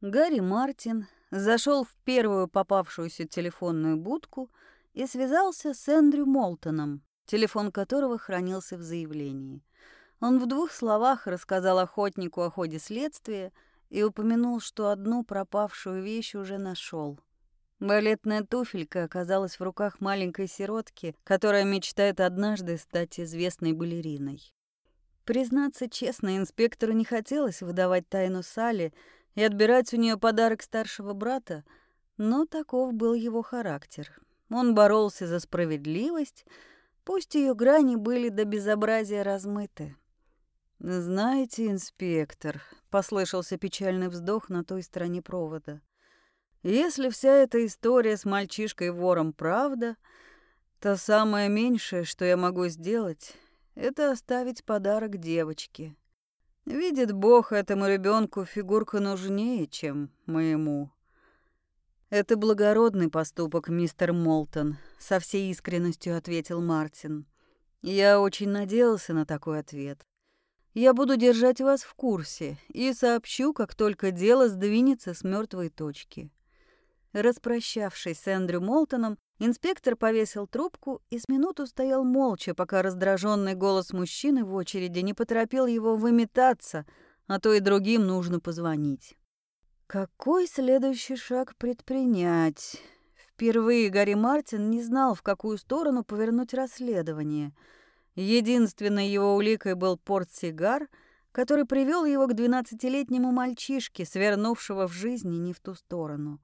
Гарри Мартин зашел в первую попавшуюся телефонную будку и связался с Эндрю Молтоном, телефон которого хранился в заявлении. Он в двух словах рассказал охотнику о ходе следствия и упомянул, что одну пропавшую вещь уже нашел. Балетная туфелька оказалась в руках маленькой сиротки, которая мечтает однажды стать известной балериной. Признаться честно, инспектору не хотелось выдавать тайну Салли и отбирать у нее подарок старшего брата, но таков был его характер. Он боролся за справедливость, пусть ее грани были до безобразия размыты. «Знаете, инспектор», — послышался печальный вздох на той стороне провода, «если вся эта история с мальчишкой-вором правда, то самое меньшее, что я могу сделать, это оставить подарок девочке. Видит Бог, этому ребенку фигурка нужнее, чем моему». «Это благородный поступок, мистер Молтон», — со всей искренностью ответил Мартин. «Я очень надеялся на такой ответ. Я буду держать вас в курсе и сообщу, как только дело сдвинется с мертвой точки». Распрощавшись с Эндрю Молтоном, инспектор повесил трубку и с минуту стоял молча, пока раздраженный голос мужчины в очереди не поторопил его выметаться, а то и другим нужно позвонить. Какой следующий шаг предпринять? Впервые Гарри Мартин не знал, в какую сторону повернуть расследование — Единственной его уликой был портсигар, который привел его к двенадцатилетнему мальчишке, свернувшего в жизни не в ту сторону.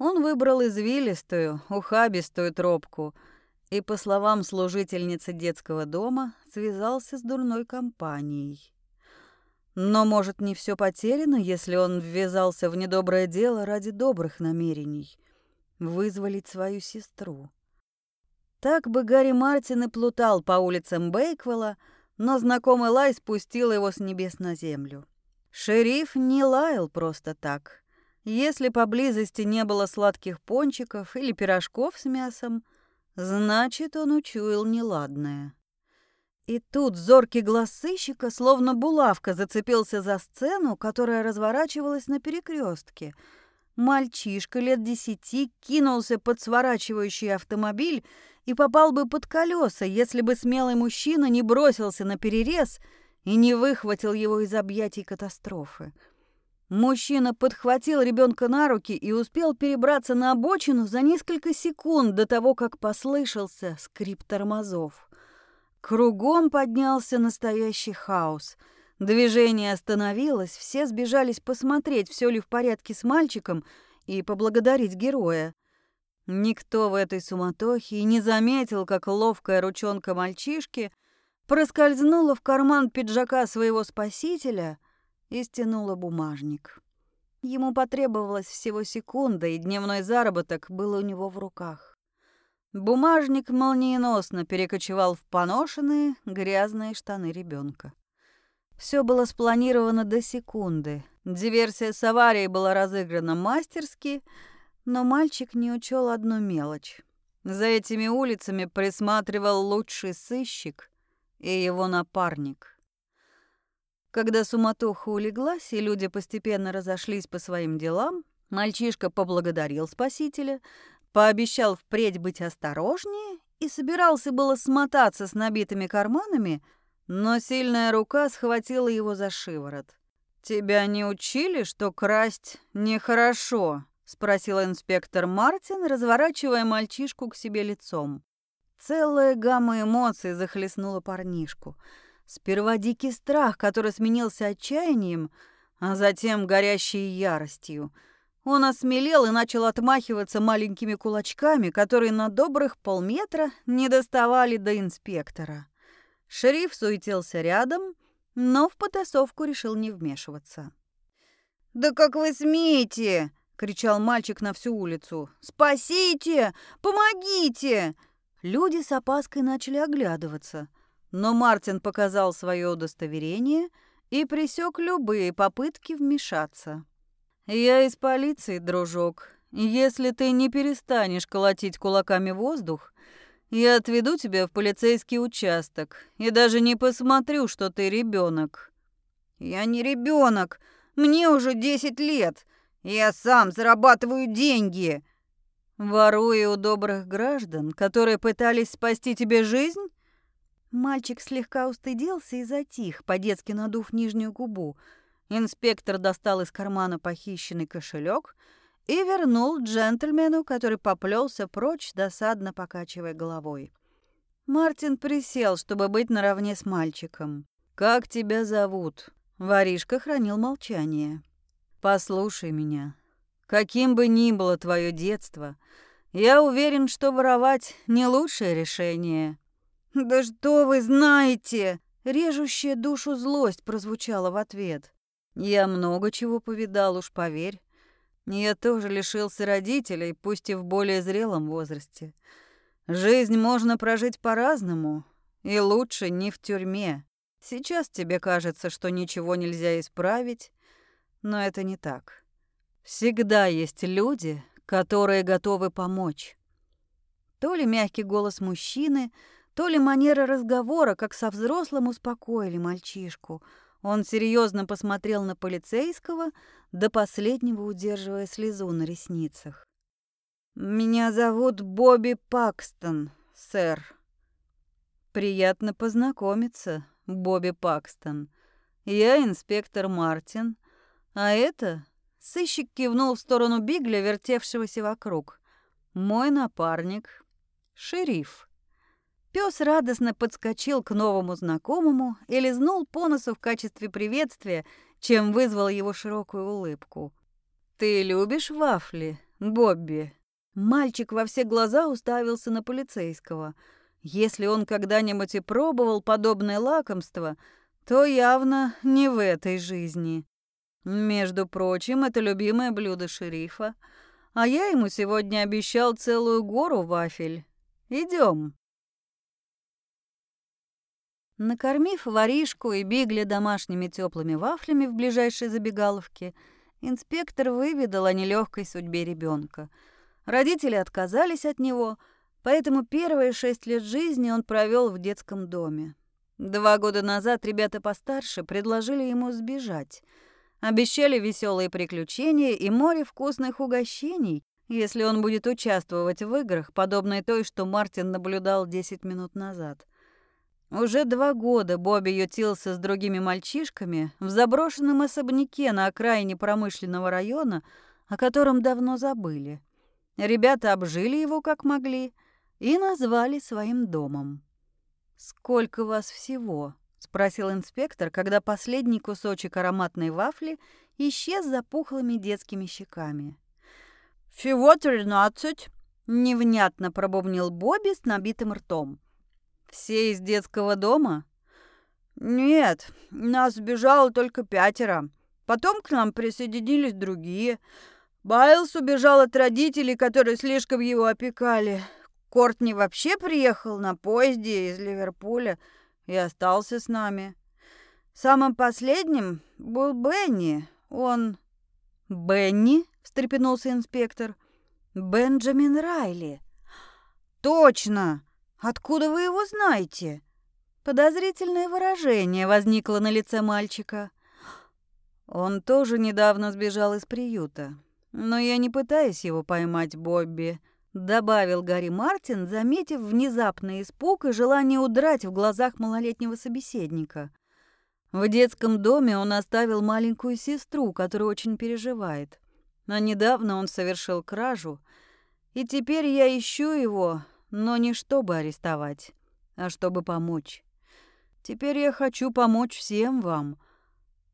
Он выбрал извилистую, ухабистую тропку и, по словам служительницы детского дома, связался с дурной компанией. Но, может, не все потеряно, если он ввязался в недоброе дело ради добрых намерений — вызволить свою сестру. Так бы Гарри Мартин и плутал по улицам Бейквелла, но знакомый лай спустил его с небес на землю. Шериф не лаял просто так. Если поблизости не было сладких пончиков или пирожков с мясом, значит, он учуял неладное. И тут зоркий глаз сыщика, словно булавка, зацепился за сцену, которая разворачивалась на перекрестке. Мальчишка лет десяти кинулся под сворачивающий автомобиль и попал бы под колеса, если бы смелый мужчина не бросился на перерез и не выхватил его из объятий катастрофы. Мужчина подхватил ребенка на руки и успел перебраться на обочину за несколько секунд до того, как послышался скрип тормозов. Кругом поднялся настоящий хаос. Движение остановилось, все сбежались посмотреть, все ли в порядке с мальчиком, и поблагодарить героя. Никто в этой суматохе и не заметил, как ловкая ручонка мальчишки проскользнула в карман пиджака своего спасителя и стянула бумажник. Ему потребовалось всего секунда, и дневной заработок был у него в руках. Бумажник молниеносно перекочевал в поношенные грязные штаны ребенка. Все было спланировано до секунды. Диверсия с аварией была разыграна мастерски — но мальчик не учел одну мелочь. За этими улицами присматривал лучший сыщик и его напарник. Когда суматоха улеглась и люди постепенно разошлись по своим делам, мальчишка поблагодарил спасителя, пообещал впредь быть осторожнее и собирался было смотаться с набитыми карманами, но сильная рука схватила его за шиворот. «Тебя не учили, что красть нехорошо?» спросил инспектор Мартин, разворачивая мальчишку к себе лицом. Целая гамма эмоций захлестнула парнишку. Сперва дикий страх, который сменился отчаянием, а затем горящей яростью. Он осмелел и начал отмахиваться маленькими кулачками, которые на добрых полметра не доставали до инспектора. Шериф суетился рядом, но в потасовку решил не вмешиваться. «Да как вы смеете!» кричал мальчик на всю улицу. «Спасите! Помогите!» Люди с опаской начали оглядываться, но Мартин показал свое удостоверение и пресек любые попытки вмешаться. «Я из полиции, дружок. Если ты не перестанешь колотить кулаками воздух, я отведу тебя в полицейский участок и даже не посмотрю, что ты ребенок. «Я не ребенок. Мне уже десять лет. Я сам зарабатываю деньги. Воруя у добрых граждан, которые пытались спасти тебе жизнь? Мальчик слегка устыдился и затих, по-детски надув нижнюю губу. Инспектор достал из кармана похищенный кошелек и вернул джентльмену, который поплелся прочь, досадно покачивая головой. Мартин присел, чтобы быть наравне с мальчиком. «Как тебя зовут?» Воришка хранил молчание. «Послушай меня. Каким бы ни было твое детство, я уверен, что воровать не лучшее решение». «Да что вы знаете?» Режущая душу злость прозвучала в ответ. «Я много чего повидал, уж поверь. Я тоже лишился родителей, пусть и в более зрелом возрасте. Жизнь можно прожить по-разному, и лучше не в тюрьме. Сейчас тебе кажется, что ничего нельзя исправить, но это не так. Всегда есть люди, которые готовы помочь. То ли мягкий голос мужчины, то ли манера разговора, как со взрослым, успокоили мальчишку. Он серьезно посмотрел на полицейского, до последнего удерживая слезу на ресницах. «Меня зовут Бобби Пакстон, сэр». «Приятно познакомиться, Бобби Пакстон. Я инспектор Мартин, а это Сыщик кивнул в сторону Бигля, вертевшегося вокруг. «Мой напарник — шериф». Пес радостно подскочил к новому знакомому и лизнул по носу в качестве приветствия, чем вызвал его широкую улыбку. «Ты любишь вафли, Бобби?» Мальчик во все глаза уставился на полицейского. Если он когда-нибудь и пробовал подобное лакомство, то явно не в этой жизни. Между прочим, это любимое блюдо шерифа. А я ему сегодня обещал целую гору вафель. Идем. Накормив воришку и бигли домашними теплыми вафлями в ближайшей забегаловке, инспектор выведал о нелегкой судьбе ребенка. Родители отказались от него, поэтому первые шесть лет жизни он провел в детском доме. Два года назад ребята постарше предложили ему сбежать — Обещали веселые приключения и море вкусных угощений, если он будет участвовать в играх, подобной той, что Мартин наблюдал 10 минут назад. Уже два года Бобби ютился с другими мальчишками в заброшенном особняке на окраине промышленного района, о котором давно забыли. Ребята обжили его как могли и назвали своим домом. «Сколько вас всего?» — спросил инспектор, когда последний кусочек ароматной вафли исчез за пухлыми детскими щеками. «Всего тринадцать», — невнятно пробубнил Бобби с набитым ртом. «Все из детского дома?» «Нет, нас сбежало только пятеро. Потом к нам присоединились другие. Байлз убежал от родителей, которые слишком его опекали. Кортни вообще приехал на поезде из Ливерпуля» и остался с нами. Самым последним был Бенни. Он... «Бенни?» — встрепенулся инспектор. «Бенджамин Райли». «Точно! Откуда вы его знаете?» Подозрительное выражение возникло на лице мальчика. Он тоже недавно сбежал из приюта. Но я не пытаюсь его поймать, Бобби добавил Гарри Мартин, заметив внезапный испуг и желание удрать в глазах малолетнего собеседника. В детском доме он оставил маленькую сестру, которая очень переживает. А недавно он совершил кражу, и теперь я ищу его, но не чтобы арестовать, а чтобы помочь. Теперь я хочу помочь всем вам.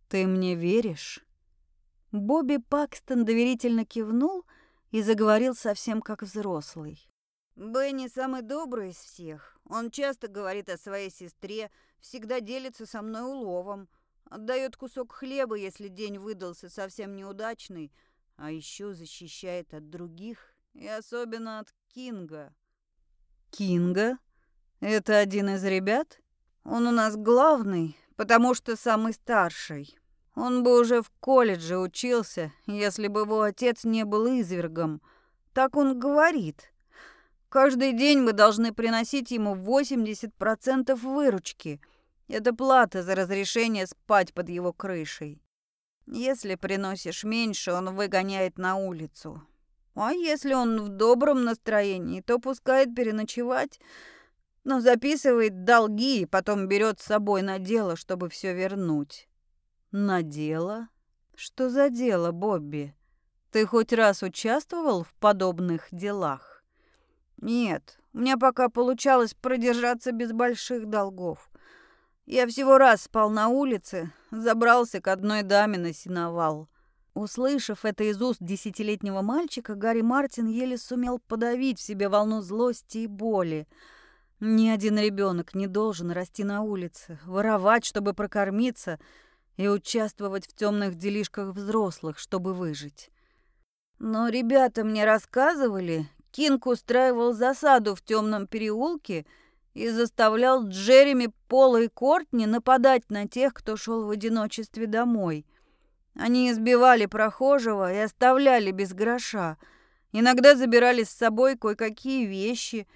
Ты мне веришь?» Бобби Пакстон доверительно кивнул — и заговорил совсем как взрослый. «Бенни самый добрый из всех. Он часто говорит о своей сестре, всегда делится со мной уловом, отдает кусок хлеба, если день выдался совсем неудачный, а еще защищает от других и особенно от Кинга». «Кинга? Это один из ребят?» «Он у нас главный, потому что самый старший». Он бы уже в колледже учился, если бы его отец не был извергом. Так он говорит. Каждый день мы должны приносить ему 80% выручки. Это плата за разрешение спать под его крышей. Если приносишь меньше, он выгоняет на улицу. А если он в добром настроении, то пускает переночевать, но записывает долги и потом берет с собой на дело, чтобы все вернуть. На дело? Что за дело, Бобби? Ты хоть раз участвовал в подобных делах? Нет, у меня пока получалось продержаться без больших долгов. Я всего раз спал на улице, забрался к одной даме на сеновал. Услышав это из уст десятилетнего мальчика, Гарри Мартин еле сумел подавить в себе волну злости и боли. Ни один ребенок не должен расти на улице, воровать, чтобы прокормиться, и участвовать в темных делишках взрослых, чтобы выжить. Но ребята мне рассказывали, Кинг устраивал засаду в темном переулке и заставлял Джереми, Пола и Кортни нападать на тех, кто шел в одиночестве домой. Они избивали прохожего и оставляли без гроша. Иногда забирали с собой кое-какие вещи,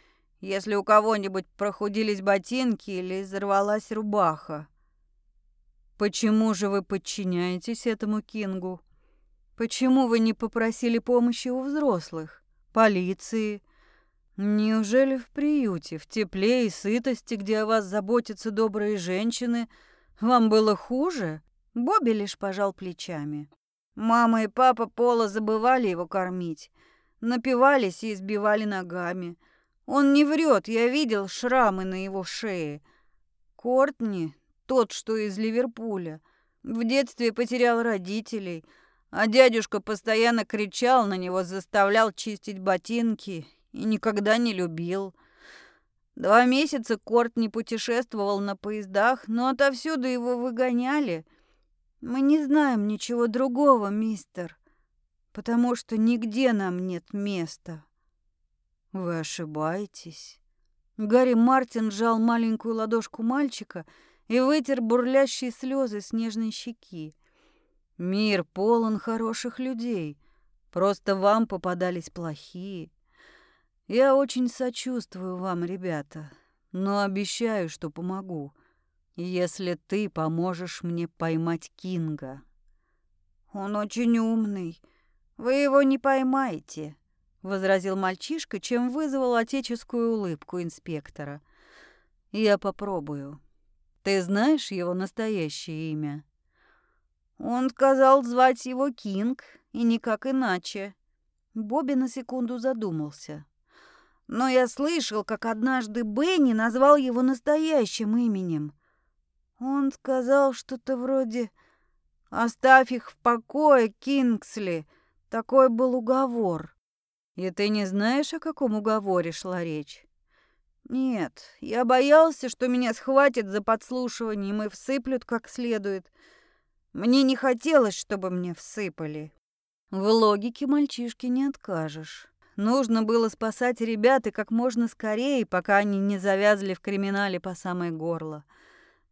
если у кого-нибудь прохудились ботинки или взорвалась рубаха. Почему же вы подчиняетесь этому Кингу? Почему вы не попросили помощи у взрослых, полиции? Неужели в приюте, в тепле и сытости, где о вас заботятся добрые женщины, вам было хуже? Бобби лишь пожал плечами. Мама и папа Пола забывали его кормить, напивались и избивали ногами. Он не врет, я видел шрамы на его шее. Кортни тот, что из Ливерпуля. В детстве потерял родителей, а дядюшка постоянно кричал на него, заставлял чистить ботинки и никогда не любил. Два месяца Корт не путешествовал на поездах, но отовсюду его выгоняли. Мы не знаем ничего другого, мистер, потому что нигде нам нет места. Вы ошибаетесь. Гарри Мартин сжал маленькую ладошку мальчика и вытер бурлящие слезы с нежной щеки. Мир полон хороших людей, просто вам попадались плохие. Я очень сочувствую вам, ребята, но обещаю, что помогу, если ты поможешь мне поймать Кинга. Он очень умный. Вы его не поймаете, возразил мальчишка, чем вызвал отеческую улыбку инспектора. Я попробую. Ты знаешь его настоящее имя? Он сказал звать его Кинг, и никак иначе. Бобби на секунду задумался. Но я слышал, как однажды Бенни назвал его настоящим именем. Он сказал что-то вроде «Оставь их в покое, Кингсли». Такой был уговор. И ты не знаешь, о каком уговоре шла речь? Нет, я боялся, что меня схватят за подслушиванием и всыплют как следует. Мне не хотелось, чтобы мне всыпали. В логике мальчишки не откажешь. Нужно было спасать ребят и как можно скорее, пока они не завязли в криминале по самое горло.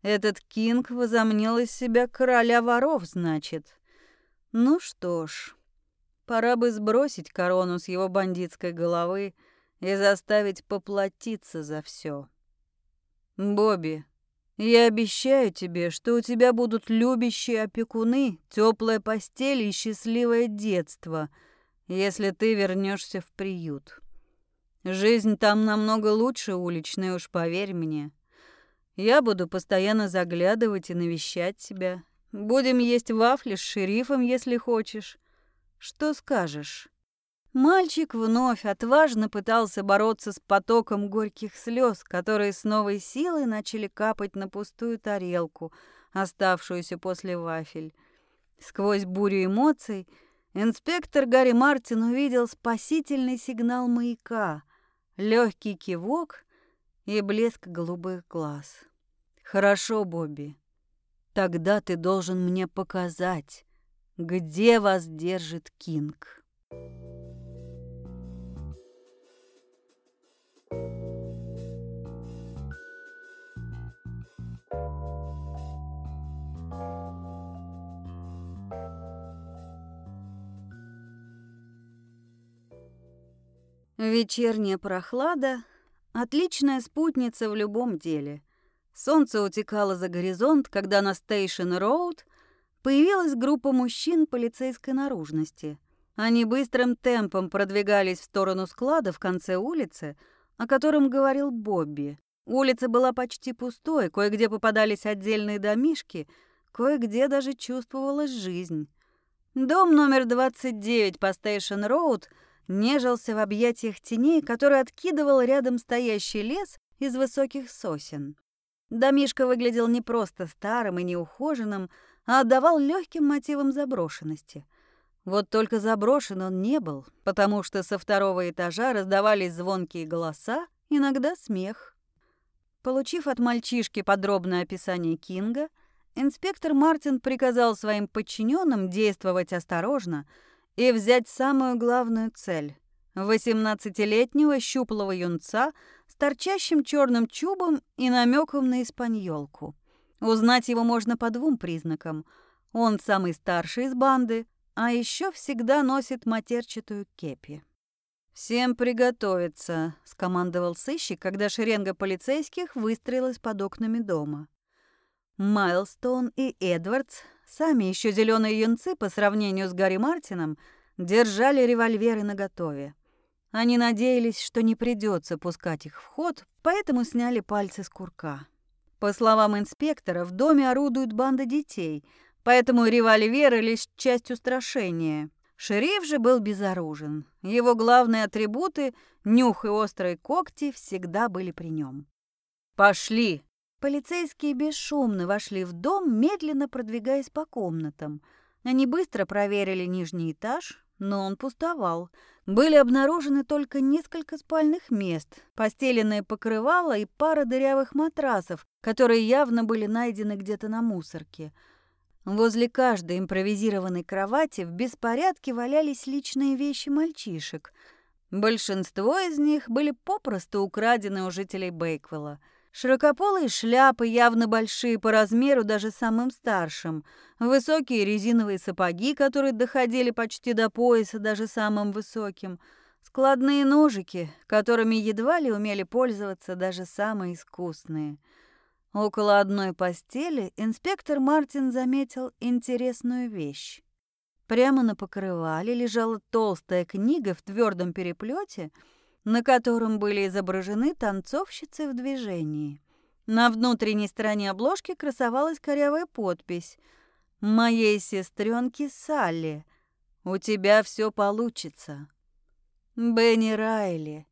Этот Кинг возомнил из себя короля воров, значит. Ну что ж, пора бы сбросить корону с его бандитской головы и заставить поплатиться за все. Бобби, я обещаю тебе, что у тебя будут любящие опекуны, теплая постель и счастливое детство, если ты вернешься в приют. Жизнь там намного лучше уличной, уж поверь мне. Я буду постоянно заглядывать и навещать тебя. Будем есть вафли с шерифом, если хочешь. Что скажешь? Мальчик вновь отважно пытался бороться с потоком горьких слез, которые с новой силой начали капать на пустую тарелку, оставшуюся после вафель. Сквозь бурю эмоций инспектор Гарри Мартин увидел спасительный сигнал маяка, легкий кивок и блеск голубых глаз. «Хорошо, Бобби, тогда ты должен мне показать, где вас держит Кинг». Вечерняя прохлада — отличная спутница в любом деле. Солнце утекало за горизонт, когда на Стейшн-Роуд появилась группа мужчин полицейской наружности. Они быстрым темпом продвигались в сторону склада в конце улицы, о котором говорил Бобби. Улица была почти пустой, кое-где попадались отдельные домишки, кое-где даже чувствовалась жизнь. Дом номер 29 по Стейшн-Роуд нежился в объятиях теней, которые откидывал рядом стоящий лес из высоких сосен. Домишко выглядел не просто старым и неухоженным, а отдавал легким мотивам заброшенности. Вот только заброшен он не был, потому что со второго этажа раздавались звонкие голоса, иногда смех. Получив от мальчишки подробное описание Кинга, инспектор Мартин приказал своим подчиненным действовать осторожно и взять самую главную цель — 18-летнего щуплого юнца с торчащим черным чубом и намеком на испаньолку. Узнать его можно по двум признакам. Он самый старший из банды, а еще всегда носит матерчатую кепи. «Всем приготовиться», — скомандовал сыщик, когда шеренга полицейских выстроилась под окнами дома. Майлстон и Эдвардс, сами еще зеленые юнцы по сравнению с Гарри Мартином, держали револьверы наготове. Они надеялись, что не придется пускать их в ход, поэтому сняли пальцы с курка. По словам инспектора, в доме орудует банда детей, поэтому револьверы лишь часть устрашения. Шериф же был безоружен. Его главные атрибуты — нюх и острые когти — всегда были при нем. «Пошли!» Полицейские бесшумно вошли в дом, медленно продвигаясь по комнатам. Они быстро проверили нижний этаж, но он пустовал. Были обнаружены только несколько спальных мест, постеленные покрывала и пара дырявых матрасов, которые явно были найдены где-то на мусорке — Возле каждой импровизированной кровати в беспорядке валялись личные вещи мальчишек. Большинство из них были попросту украдены у жителей Бейквелла. Широкополые шляпы, явно большие по размеру даже самым старшим, высокие резиновые сапоги, которые доходили почти до пояса даже самым высоким, складные ножики, которыми едва ли умели пользоваться даже самые искусные – Около одной постели инспектор Мартин заметил интересную вещь. Прямо на покрывале лежала толстая книга в твердом переплете, на котором были изображены танцовщицы в движении. На внутренней стороне обложки красовалась корявая подпись «Моей сестренке Салли, у тебя все получится». Бенни Райли.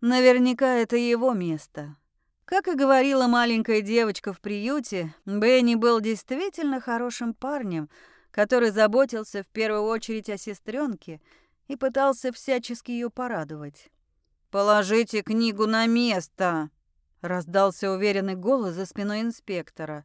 Наверняка это его место. Как и говорила маленькая девочка в приюте, Бенни был действительно хорошим парнем, который заботился в первую очередь о сестренке и пытался всячески ее порадовать. «Положите книгу на место!» — раздался уверенный голос за спиной инспектора.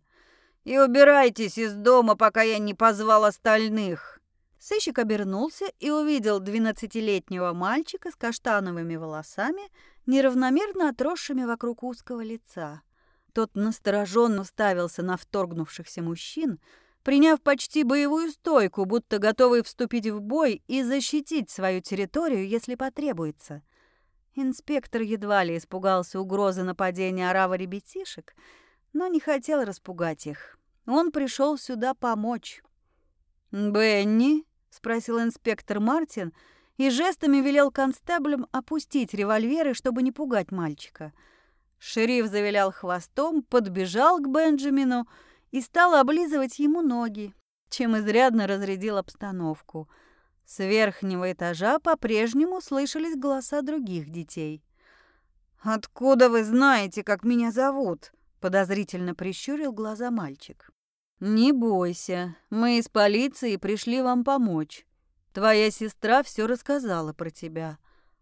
«И убирайтесь из дома, пока я не позвал остальных!» Сыщик обернулся и увидел двенадцатилетнего мальчика с каштановыми волосами, неравномерно отросшими вокруг узкого лица. Тот настороженно ставился на вторгнувшихся мужчин, приняв почти боевую стойку, будто готовый вступить в бой и защитить свою территорию, если потребуется. Инспектор едва ли испугался угрозы нападения орава ребятишек, но не хотел распугать их. Он пришел сюда помочь. «Бенни?» — спросил инспектор Мартин — и жестами велел констеблям опустить револьверы, чтобы не пугать мальчика. Шериф завилял хвостом, подбежал к Бенджамину и стал облизывать ему ноги, чем изрядно разрядил обстановку. С верхнего этажа по-прежнему слышались голоса других детей. «Откуда вы знаете, как меня зовут?» — подозрительно прищурил глаза мальчик. «Не бойся, мы из полиции пришли вам помочь. Твоя сестра все рассказала про тебя.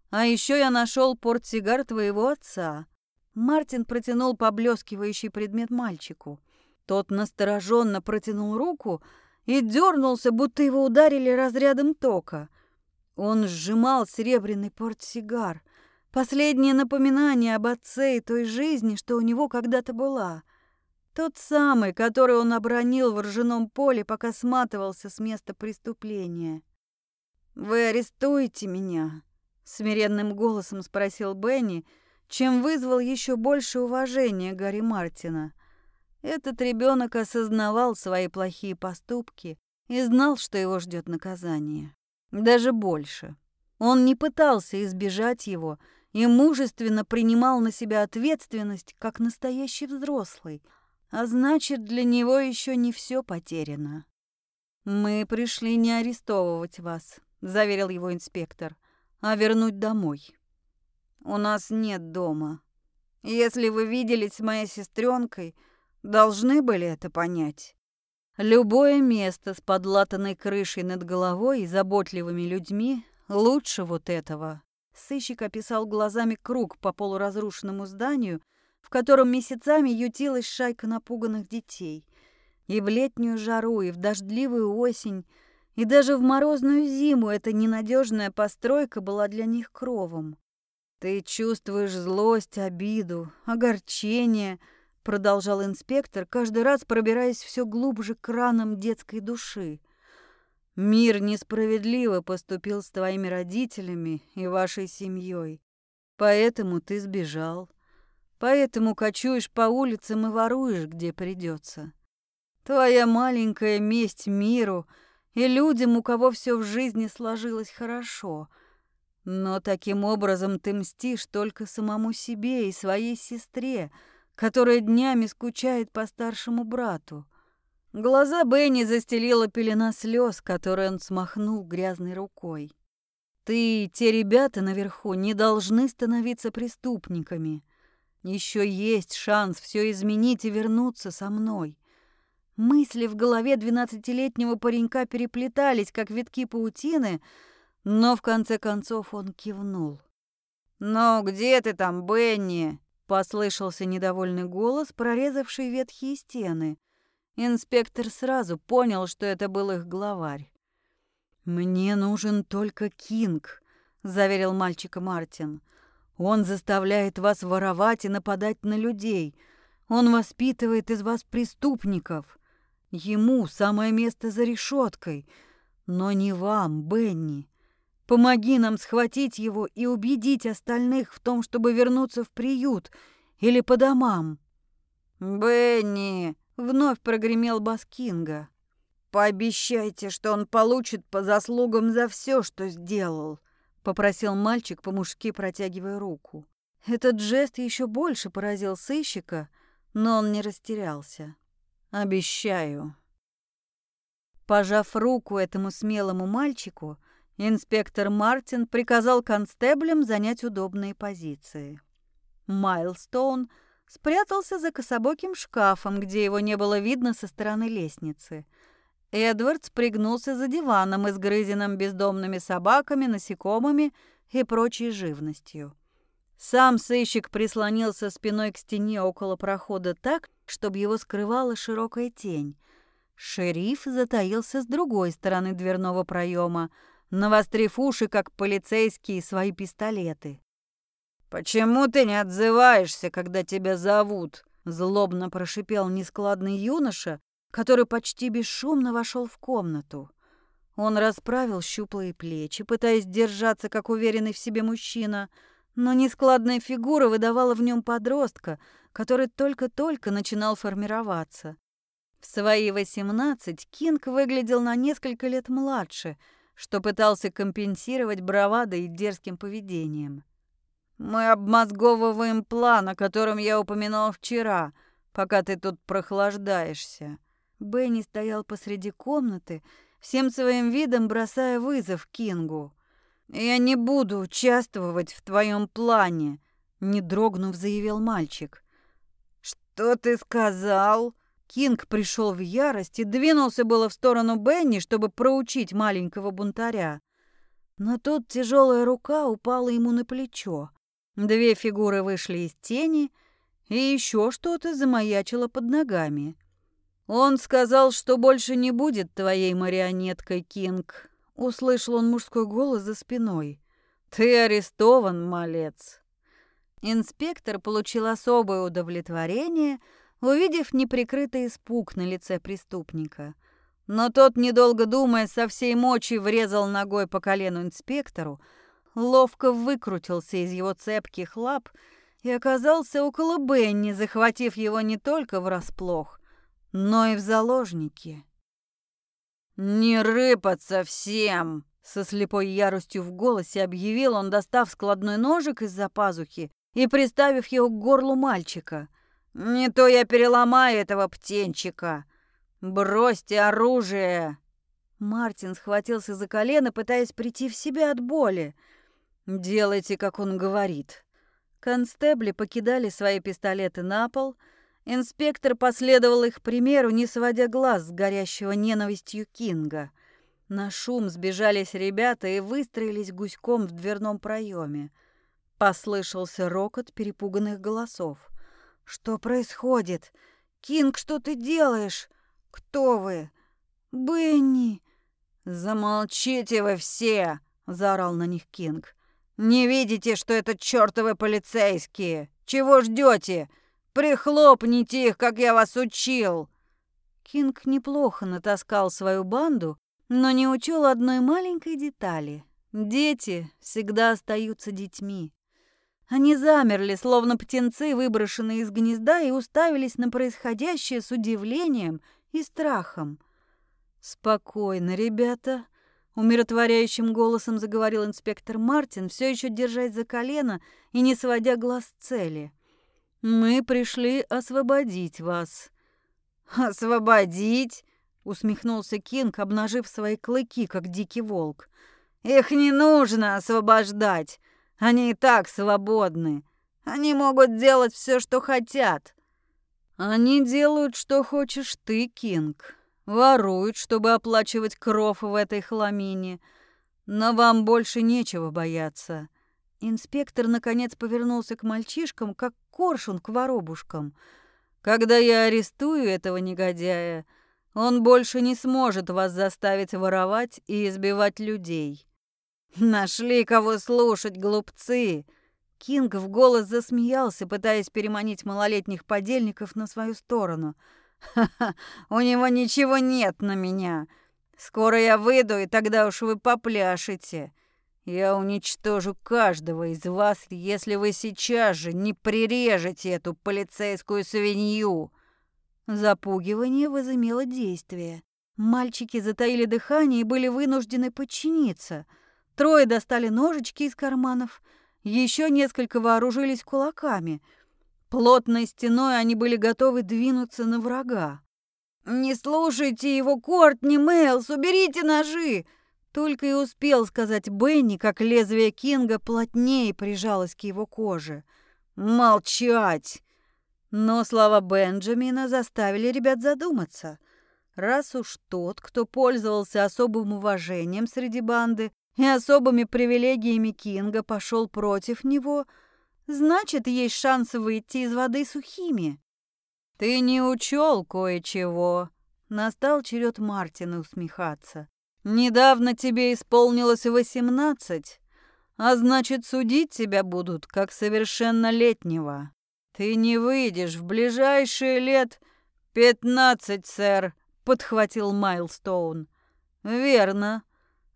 А еще я нашел портсигар твоего отца. Мартин протянул поблескивающий предмет мальчику. Тот настороженно протянул руку и дернулся, будто его ударили разрядом тока. Он сжимал серебряный портсигар. Последнее напоминание об отце и той жизни, что у него когда-то была. Тот самый, который он обронил в ржаном поле, пока сматывался с места преступления. «Вы арестуете меня?» — смиренным голосом спросил Бенни, чем вызвал еще больше уважения Гарри Мартина. Этот ребенок осознавал свои плохие поступки и знал, что его ждет наказание. Даже больше. Он не пытался избежать его и мужественно принимал на себя ответственность, как настоящий взрослый. А значит, для него еще не все потеряно. «Мы пришли не арестовывать вас», — заверил его инспектор, — «а вернуть домой». «У нас нет дома. Если вы виделись с моей сестренкой, должны были это понять». Любое место с подлатанной крышей над головой и заботливыми людьми лучше вот этого. Сыщик описал глазами круг по полуразрушенному зданию, в котором месяцами ютилась шайка напуганных детей. И в летнюю жару, и в дождливую осень, и даже в морозную зиму эта ненадежная постройка была для них кровом. Ты чувствуешь злость, обиду, огорчение — продолжал инспектор, каждый раз пробираясь все глубже к ранам детской души. Мир несправедливо поступил с твоими родителями и вашей семьей. Поэтому ты сбежал. Поэтому кочуешь по улицам и воруешь, где придется. Твоя маленькая месть миру и людям, у кого все в жизни сложилось хорошо. Но таким образом ты мстишь только самому себе и своей сестре, которая днями скучает по старшему брату. Глаза Бенни застелила пелена слез, которые он смахнул грязной рукой. Ты и те ребята наверху не должны становиться преступниками. Еще есть шанс все изменить и вернуться со мной. Мысли в голове двенадцатилетнего паренька переплетались, как витки паутины, но в конце концов он кивнул. «Но где ты там, Бенни?» Послышался недовольный голос, прорезавший ветхие стены. Инспектор сразу понял, что это был их главарь. «Мне нужен только Кинг», — заверил мальчика Мартин. «Он заставляет вас воровать и нападать на людей. Он воспитывает из вас преступников. Ему самое место за решеткой, но не вам, Бенни. Помоги нам схватить его и убедить остальных в том, чтобы вернуться в приют или по домам. Бенни, вновь прогремел Баскинга. Пообещайте, что он получит по заслугам за все, что сделал, попросил мальчик по-мужски протягивая руку. Этот жест еще больше поразил сыщика, но он не растерялся. Обещаю. Пожав руку этому смелому мальчику, Инспектор Мартин приказал констеблям занять удобные позиции. Майлстоун спрятался за кособоким шкафом, где его не было видно со стороны лестницы. Эдвардс пригнулся за диваном, изгрызенным бездомными собаками, насекомыми и прочей живностью. Сам сыщик прислонился спиной к стене около прохода так, чтобы его скрывала широкая тень. Шериф затаился с другой стороны дверного проема, навострив уши, как полицейские, свои пистолеты. «Почему ты не отзываешься, когда тебя зовут?» Злобно прошипел нескладный юноша, который почти бесшумно вошел в комнату. Он расправил щуплые плечи, пытаясь держаться, как уверенный в себе мужчина, но нескладная фигура выдавала в нем подростка, который только-только начинал формироваться. В свои восемнадцать Кинг выглядел на несколько лет младше — что пытался компенсировать бравадой и дерзким поведением. «Мы обмозговываем план, о котором я упоминал вчера, пока ты тут прохлаждаешься». Бенни стоял посреди комнаты, всем своим видом бросая вызов Кингу. «Я не буду участвовать в твоем плане», — не дрогнув, заявил мальчик. «Что ты сказал?» Кинг пришел в ярость и двинулся было в сторону Бенни, чтобы проучить маленького бунтаря. Но тут тяжелая рука упала ему на плечо. Две фигуры вышли из тени, и еще что-то замаячило под ногами. «Он сказал, что больше не будет твоей марионеткой, Кинг», — услышал он мужской голос за спиной. «Ты арестован, малец». Инспектор получил особое удовлетворение — увидев неприкрытый испуг на лице преступника. Но тот, недолго думая, со всей мочи врезал ногой по колену инспектору, ловко выкрутился из его цепких лап и оказался около Бенни, захватив его не только врасплох, но и в заложники. «Не рыпаться всем!» Со слепой яростью в голосе объявил он, достав складной ножик из-за пазухи и приставив его к горлу мальчика. «Не то я переломаю этого птенчика! Бросьте оружие!» Мартин схватился за колено, пытаясь прийти в себя от боли. «Делайте, как он говорит». Констебли покидали свои пистолеты на пол. Инспектор последовал их примеру, не сводя глаз с горящего ненавистью Кинга. На шум сбежались ребята и выстроились гуськом в дверном проеме. Послышался рокот перепуганных голосов. «Что происходит? Кинг, что ты делаешь? Кто вы?» «Бенни!» «Замолчите вы все!» — заорал на них Кинг. «Не видите, что это чертовы полицейские? Чего ждете? Прихлопните их, как я вас учил!» Кинг неплохо натаскал свою банду, но не учел одной маленькой детали. Дети всегда остаются детьми. Они замерли, словно птенцы, выброшенные из гнезда, и уставились на происходящее с удивлением и страхом. «Спокойно, ребята», — умиротворяющим голосом заговорил инспектор Мартин, все еще держась за колено и не сводя глаз с цели. «Мы пришли освободить вас». «Освободить?» усмехнулся Кинг, обнажив свои клыки, как дикий волк. Их не нужно освобождать. Они и так свободны. Они могут делать все, что хотят. Они делают, что хочешь ты, Кинг. Воруют, чтобы оплачивать кров в этой хламине. Но вам больше нечего бояться. Инспектор наконец повернулся к мальчишкам, как коршун к воробушкам. Когда я арестую этого негодяя, он больше не сможет вас заставить воровать и избивать людей. Нашли кого слушать, глупцы. Кинг в голос засмеялся, пытаясь переманить малолетних подельников на свою сторону. Ха-ха, у него ничего нет на меня. Скоро я выйду, и тогда уж вы попляшете. Я уничтожу каждого из вас, если вы сейчас же не прирежете эту полицейскую свинью. Запугивание возымело действие. Мальчики затаили дыхание и были вынуждены подчиниться. Трое достали ножички из карманов, еще несколько вооружились кулаками. Плотной стеной они были готовы двинуться на врага. «Не слушайте его, Кортни Мейлс, уберите ножи!» Только и успел сказать Бенни, как лезвие Кинга плотнее прижалось к его коже. «Молчать!» Но слова Бенджамина заставили ребят задуматься. Раз уж тот, кто пользовался особым уважением среди банды и особыми привилегиями Кинга, пошел против него, значит, есть шанс выйти из воды сухими. «Ты не учел кое-чего», — настал черед Мартина усмехаться. «Недавно тебе исполнилось восемнадцать, а значит, судить тебя будут как совершеннолетнего». «Ты не выйдешь в ближайшие лет пятнадцать, сэр», — подхватил Майлстоун. «Верно.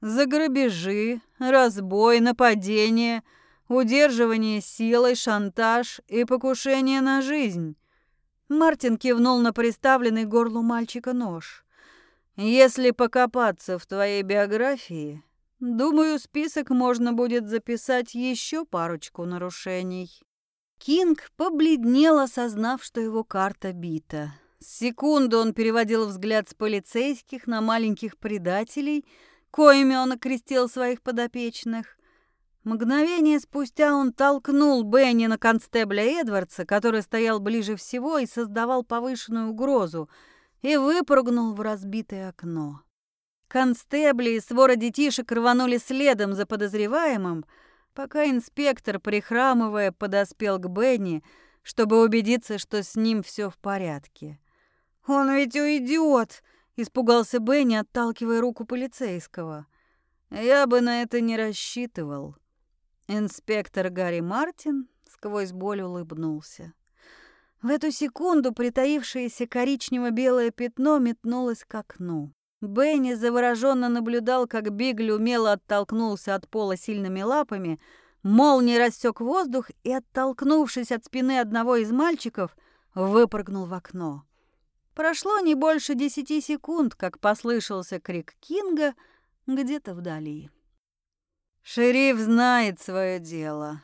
За грабежи, разбой, нападение, удерживание силой, шантаж и покушение на жизнь». Мартин кивнул на приставленный горлу мальчика нож. «Если покопаться в твоей биографии, думаю, список можно будет записать еще парочку нарушений». Кинг побледнел, осознав, что его карта бита. Секунду он переводил взгляд с полицейских на маленьких предателей, коими он окрестил своих подопечных. Мгновение спустя он толкнул Бенни на констебля Эдвардса, который стоял ближе всего и создавал повышенную угрозу, и выпрыгнул в разбитое окно. Констебли и свора детишек рванули следом за подозреваемым, пока инспектор, прихрамывая, подоспел к Бенни, чтобы убедиться, что с ним все в порядке. «Он ведь уйдет!» — испугался Бенни, отталкивая руку полицейского. «Я бы на это не рассчитывал». Инспектор Гарри Мартин сквозь боль улыбнулся. В эту секунду притаившееся коричнево-белое пятно метнулось к окну. Бенни завороженно наблюдал, как Бигли умело оттолкнулся от пола сильными лапами, Молнией рассек воздух и, оттолкнувшись от спины одного из мальчиков, выпрыгнул в окно. Прошло не больше десяти секунд, как послышался крик Кинга где-то вдали. Шериф знает свое дело.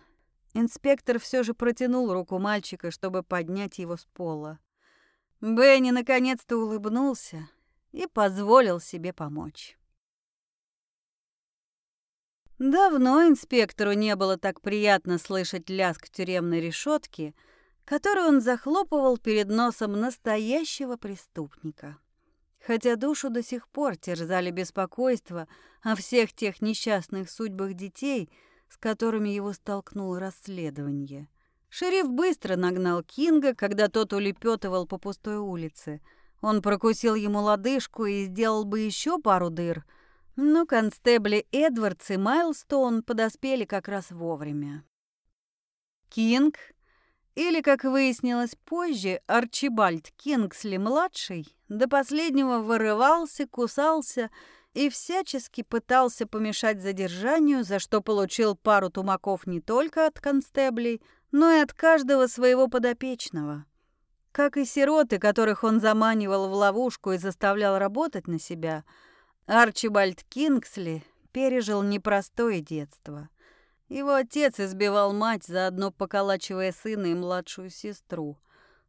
Инспектор все же протянул руку мальчика, чтобы поднять его с пола. Бенни наконец-то улыбнулся и позволил себе помочь. Давно инспектору не было так приятно слышать лязг тюремной решетки, которую он захлопывал перед носом настоящего преступника. Хотя душу до сих пор терзали беспокойство о всех тех несчастных судьбах детей, с которыми его столкнуло расследование. Шериф быстро нагнал Кинга, когда тот улепетывал по пустой улице. Он прокусил ему лодыжку и сделал бы еще пару дыр — но констебли Эдвардс и Майлстоун подоспели как раз вовремя. Кинг, или, как выяснилось позже, Арчибальд Кингсли-младший, до последнего вырывался, кусался и всячески пытался помешать задержанию, за что получил пару тумаков не только от констеблей, но и от каждого своего подопечного. Как и сироты, которых он заманивал в ловушку и заставлял работать на себя – Арчибальд Кингсли пережил непростое детство. Его отец избивал мать, заодно поколачивая сына и младшую сестру.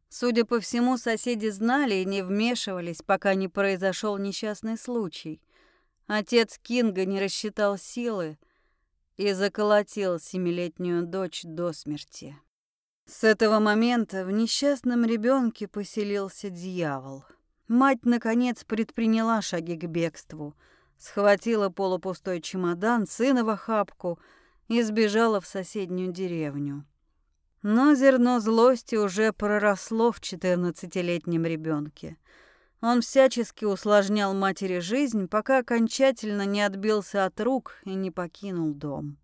Судя по всему, соседи знали и не вмешивались, пока не произошел несчастный случай. Отец Кинга не рассчитал силы и заколотил семилетнюю дочь до смерти. С этого момента в несчастном ребенке поселился дьявол — Мать, наконец, предприняла шаги к бегству, схватила полупустой чемодан, сына в охапку и сбежала в соседнюю деревню. Но зерно злости уже проросло в четырнадцатилетнем ребенке. Он всячески усложнял матери жизнь, пока окончательно не отбился от рук и не покинул дом.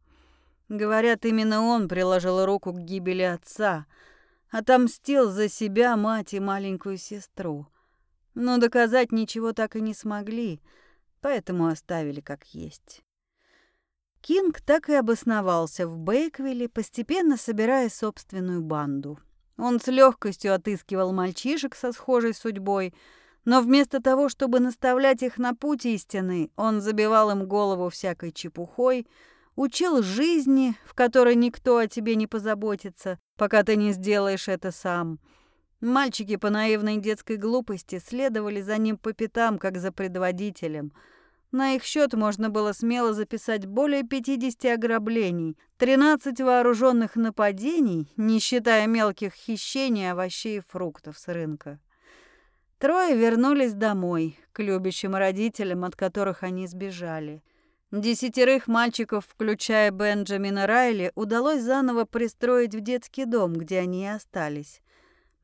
Говорят, именно он приложил руку к гибели отца, отомстил за себя, мать и маленькую сестру но доказать ничего так и не смогли, поэтому оставили как есть. Кинг так и обосновался в Бейквилле, постепенно собирая собственную банду. Он с легкостью отыскивал мальчишек со схожей судьбой, но вместо того, чтобы наставлять их на путь истины, он забивал им голову всякой чепухой, учил жизни, в которой никто о тебе не позаботится, пока ты не сделаешь это сам — Мальчики по наивной детской глупости следовали за ним по пятам, как за предводителем. На их счет можно было смело записать более 50 ограблений, 13 вооруженных нападений, не считая мелких хищений овощей и фруктов с рынка. Трое вернулись домой, к любящим родителям, от которых они сбежали. Десятерых мальчиков, включая Бенджамина Райли, удалось заново пристроить в детский дом, где они и остались.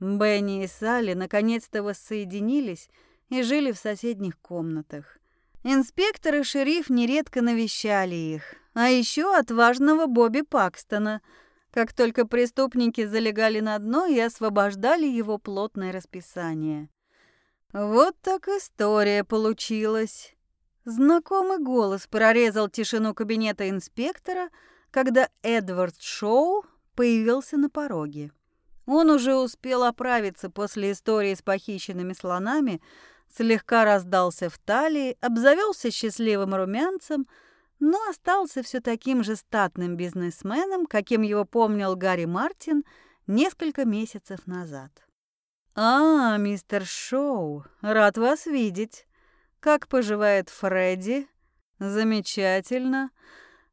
Бенни и Салли наконец-то воссоединились и жили в соседних комнатах. Инспектор и шериф нередко навещали их, а еще отважного Бобби Пакстона, как только преступники залегали на дно и освобождали его плотное расписание. Вот так история получилась. Знакомый голос прорезал тишину кабинета инспектора, когда Эдвард Шоу появился на пороге. Он уже успел оправиться после истории с похищенными слонами, слегка раздался в талии, обзавелся счастливым румянцем, но остался все таким же статным бизнесменом, каким его помнил Гарри Мартин несколько месяцев назад. «А, мистер Шоу, рад вас видеть. Как поживает Фредди? Замечательно.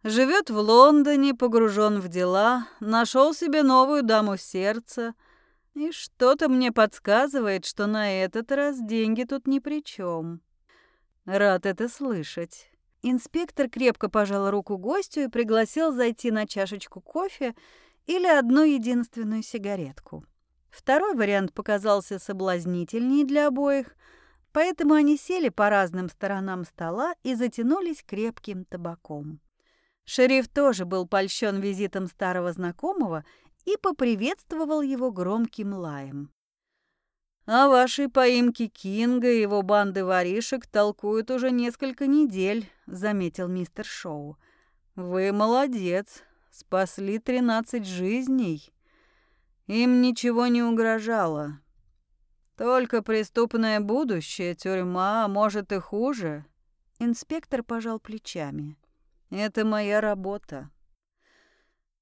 Живет в Лондоне, погружен в дела, нашел себе новую даму сердца. И что-то мне подсказывает, что на этот раз деньги тут ни при чем. Рад это слышать. Инспектор крепко пожал руку гостю и пригласил зайти на чашечку кофе или одну единственную сигаретку. Второй вариант показался соблазнительнее для обоих, поэтому они сели по разным сторонам стола и затянулись крепким табаком. Шериф тоже был польщен визитом старого знакомого и поприветствовал его громким лаем. «О вашей поимке Кинга и его банды воришек толкуют уже несколько недель», — заметил мистер Шоу. «Вы молодец. спасли тринадцать жизней. Им ничего не угрожало. Только преступное будущее, тюрьма, может и хуже. Инспектор пожал плечами. Это моя работа.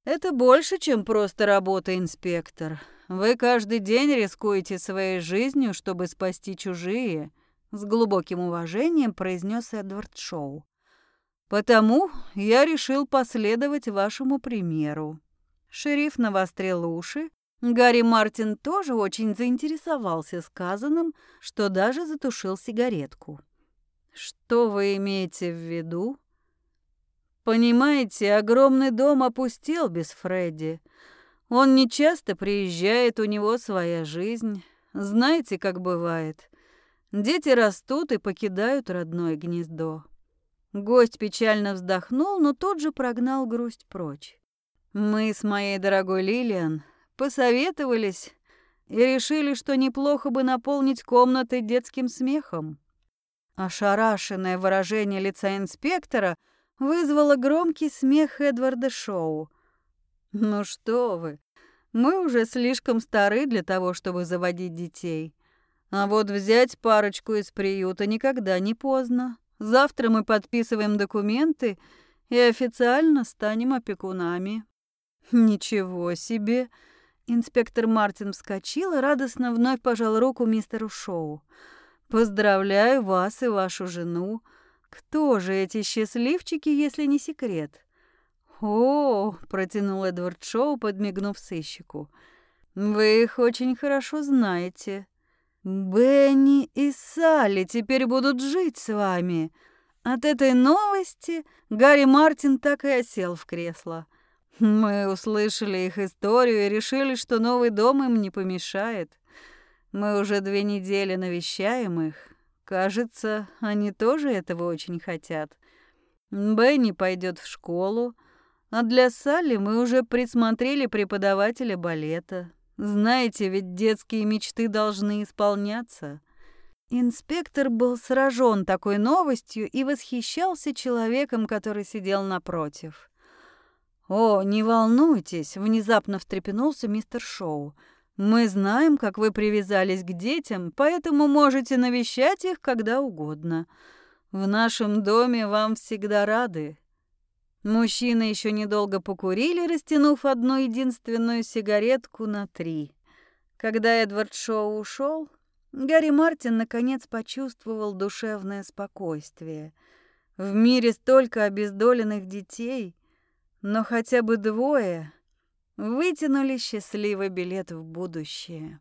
Это больше, чем просто работа, инспектор. Вы каждый день рискуете своей жизнью, чтобы спасти чужие, с глубоким уважением произнес Эдвард Шоу. Потому я решил последовать вашему примеру. Шериф навострил уши, Гарри Мартин тоже очень заинтересовался сказанным, что даже затушил сигаретку. Что вы имеете в виду? Понимаете, огромный дом опустел без Фредди. Он не часто приезжает, у него своя жизнь. Знаете, как бывает. Дети растут и покидают родное гнездо. Гость печально вздохнул, но тот же прогнал грусть прочь. Мы с моей дорогой Лилиан посоветовались и решили, что неплохо бы наполнить комнаты детским смехом. Ошарашенное выражение лица инспектора вызвало громкий смех Эдварда Шоу. «Ну что вы, мы уже слишком стары для того, чтобы заводить детей. А вот взять парочку из приюта никогда не поздно. Завтра мы подписываем документы и официально станем опекунами». «Ничего себе!» Инспектор Мартин вскочил и радостно вновь пожал руку мистеру Шоу. «Поздравляю вас и вашу жену. Кто же эти счастливчики, если не секрет?» «О!» — протянул Эдвард Шоу, подмигнув сыщику. «Вы их очень хорошо знаете. Бенни и Салли теперь будут жить с вами». От этой новости Гарри Мартин так и осел в кресло. Мы услышали их историю и решили, что новый дом им не помешает. Мы уже две недели навещаем их. Кажется, они тоже этого очень хотят. Бенни пойдет в школу, а для Салли мы уже присмотрели преподавателя балета. Знаете, ведь детские мечты должны исполняться. Инспектор был сражен такой новостью и восхищался человеком, который сидел напротив. «О, не волнуйтесь», — внезапно встрепенулся мистер Шоу. «Мы знаем, как вы привязались к детям, поэтому можете навещать их когда угодно. В нашем доме вам всегда рады». Мужчины еще недолго покурили, растянув одну единственную сигаретку на три. Когда Эдвард Шоу ушел, Гарри Мартин наконец почувствовал душевное спокойствие. В мире столько обездоленных детей — но хотя бы двое вытянули счастливый билет в будущее.